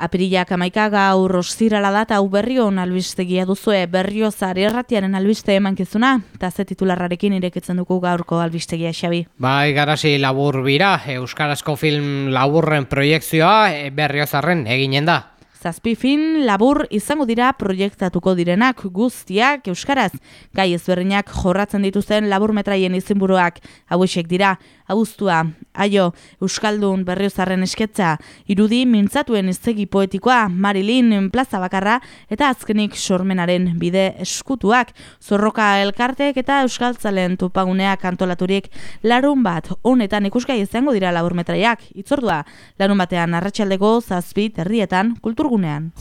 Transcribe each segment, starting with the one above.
Apirilak amaika gaur ostirala da hau berrion albistegia duzue berrio zari erratiaren albiste emankizuna, eta ze titularrarekin irekitzen dugu gaurko albistegia xabi. Bai, garasi labur bira, Euskarazko film laburren proiektzioa e, berriozarren eginen da. Zazpi fin labur izango dira proiektatuko direnak guztiak Euskaraz. Gai ezberdinak jorratzen dituzten labur metraien izinburuak hauesek dira. Agustua, aio, Euskaldun berriozarren esketza, irudi mintzatuen iztegi poetikoa, Marilyn plaza bakarra eta azkenik sormenaren bide eskutuak, zorroka elkartek eta Euskaltzalen tupaguneak antolaturik larun bat, honetan ikusgai izango dira labur metraiak, itzordua, larun batean arratsaldeko zazpi terrietan kulturgunean.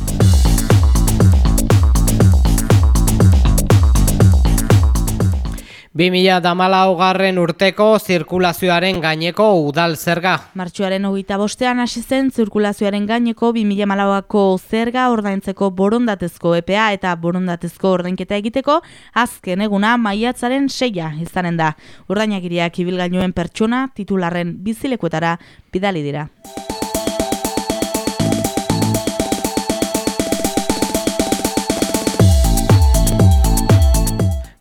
2014 garren urteko zirkulazioaren gaineko udal zerga. Martxuaren hogeita bostean hasi zen zirkulazioaren gaineko 2014ko zerga ordaintzeko borondatezko EPA eta borondatezko ordainketa egiteko azken eguna maiatzaren seia izanen da. Ordainagiriak ibilgainuen pertsona titularren bizilekuetara bidali dira.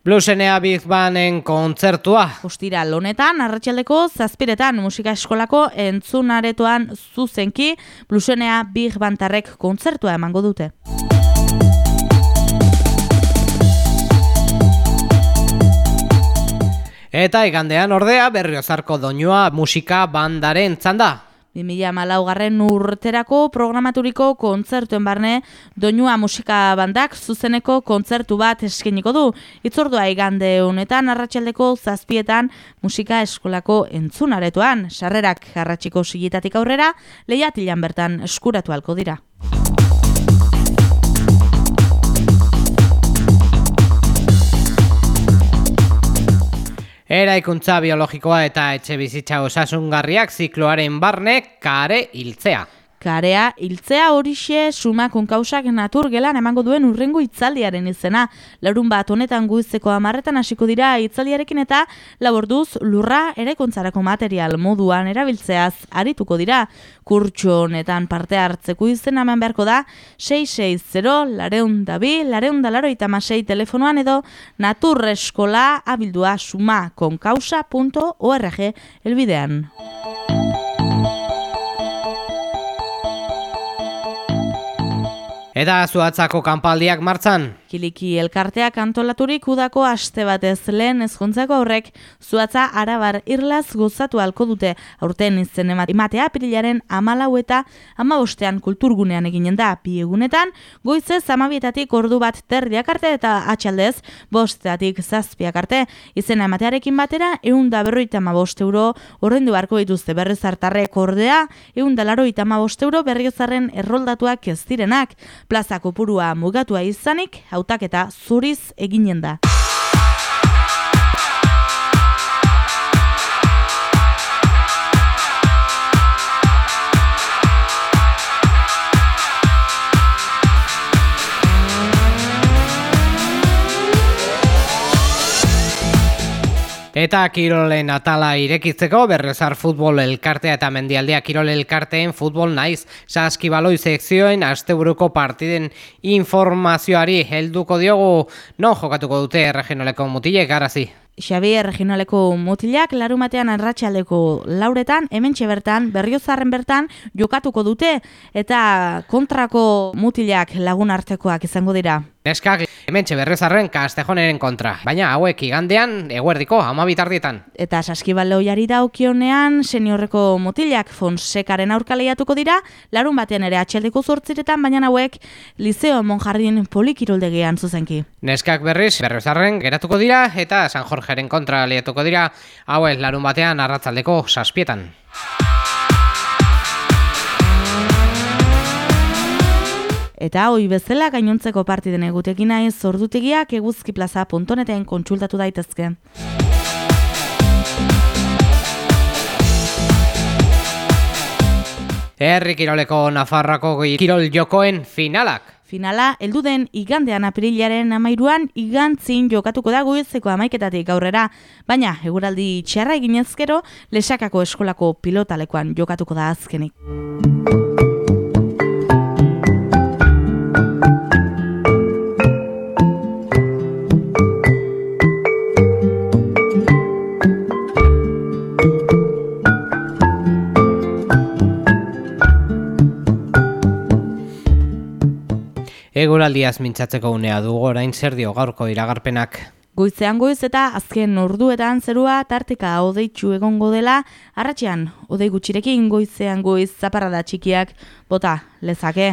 Bluesenea Big Banen kontzertua. Ostira, lonetan, arratsaldeko zazpiretan musika eskolako entzunaretoan zuzenki Bluesenea Big Bantarrek kontzertua emango dute. Eta igandean ordea berriozarko doinua musika bandaren txanda. 2000 garren urterako programaturiko kontzertuen barne doinua musika bandak zuzeneko kontzertu bat eskeniko du. Itzordua igande honetan arratsaldeko zazpietan musika eskolako entzunaretoan. Sarrerak garratxiko sigitatik aurrera lehiatilan bertan eskuratu halko dira. Eraikuntza biologikoa eta etxe bizitza osasungarriak zikloaren barne kare hiltzea. Karea, hiltzea horixe sumakun kausak natur gelan emango duen urrengo itzaldiaren izena. Laurun bat honetan guizeko amarretan hasiko dira itzaldiarekin eta laborduz lurra ere kontzarako material moduan erabiltzeaz arituko dira. Kurtxo honetan parte hartzeko izen eman beharko da 660 lareun dabi, lareun dalaro itamasei telefonoan edo naturreskola abildua sumakonkausa.org elbidean. Eta zuatzako kanpaldiak martzan. Kiliki elkarteak antolaturik udako aste batez lehen ezkontzako horrek zuatza arabar irlaz gozatu halko dute. Aurten izen ematea pirilaren amalau eta amabostean kulturgunean eginen da. Piegunetan, goizez amabietatik ordu bat terdiak arte eta atxaldez bosteatik zazpiak arte. Izen ematearekin batera, egun da berroita amabost euro horrendu barko dituzte berriz hartarrek ordea, egun da laroita amabost euro berriozaren erroldatuak ez direnak plaza kopurua mugatua izanik, hautaketa zuriz eginen da. Eta Kirolen atala irekitzeko berrezar futbol elkartea eta mendialdea Kirol elkarteen futbol naiz saskibaloi sekzioen asteburuko partiden informazioari helduko diogu non jokatuko dute regionaleko mutilek garazi. Xavier regionaleko mutilak larumatean arratsaldeko lauretan hemen bertan berriozarren bertan jokatuko dute eta kontrako mutilak lagun artekoak izango dira. Neskak hementxe berrezarren kastejoneren kontra, baina hauek igandean eguerdiko amabitardietan. Eta saskiballo jari daukionean seniorreko mutilak fonsekaren aurkaleiatuko dira, larun batean ere atxeldeko zortziretan, baina hauek Liceo Monjardin polikiroldegean zuzenki. Neskak berriz berrezarren geratuko dira eta San Jorgeren kontra lehiatuko dira, hauek larun batean arratzaldeko saspietan. Eta hoi bezala gainontzeko partiden egutekin nahi zordutegiak eguzkiplaza.neten kontsultatu daitezke. Herri Kiroleko Nafarrako Kirol Jokoen finalak. Finala, heldu den igandean aprilaren amairuan igantzin jokatuko da guizeko amaiketatik aurrera, baina eguraldi txarra eginezkero lesakako eskolako pilotalekoan jokatuko da azkenik. Eguraldiaz mintzatzeko unea dugu orain zer dio gaurko iragarpenak. Goizean goiz eta azken orduetan zerua tarteka odeitzu egongo dela, arratxean odei gutxirekin goizean goiz zaparrada txikiak bota lezake.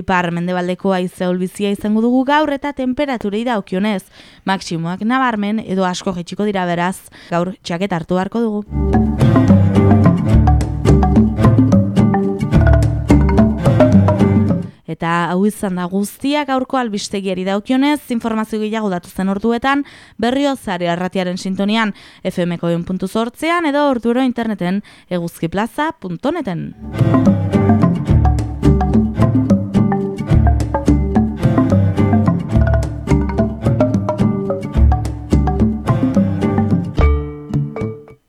Ipar mendebaldeko aize olbizia izango dugu gaur eta temperaturei daukionez. Maksimoak nabarmen edo asko jetxiko dira beraz, gaur txaket hartu beharko dugu. Eta hau izan da guztiak aurko albistegiari daukionez, informazio gehiago datu zen orduetan, berrio zari arratiaren sintonian, fmko edo orduro interneten eguzkiplaza.neten.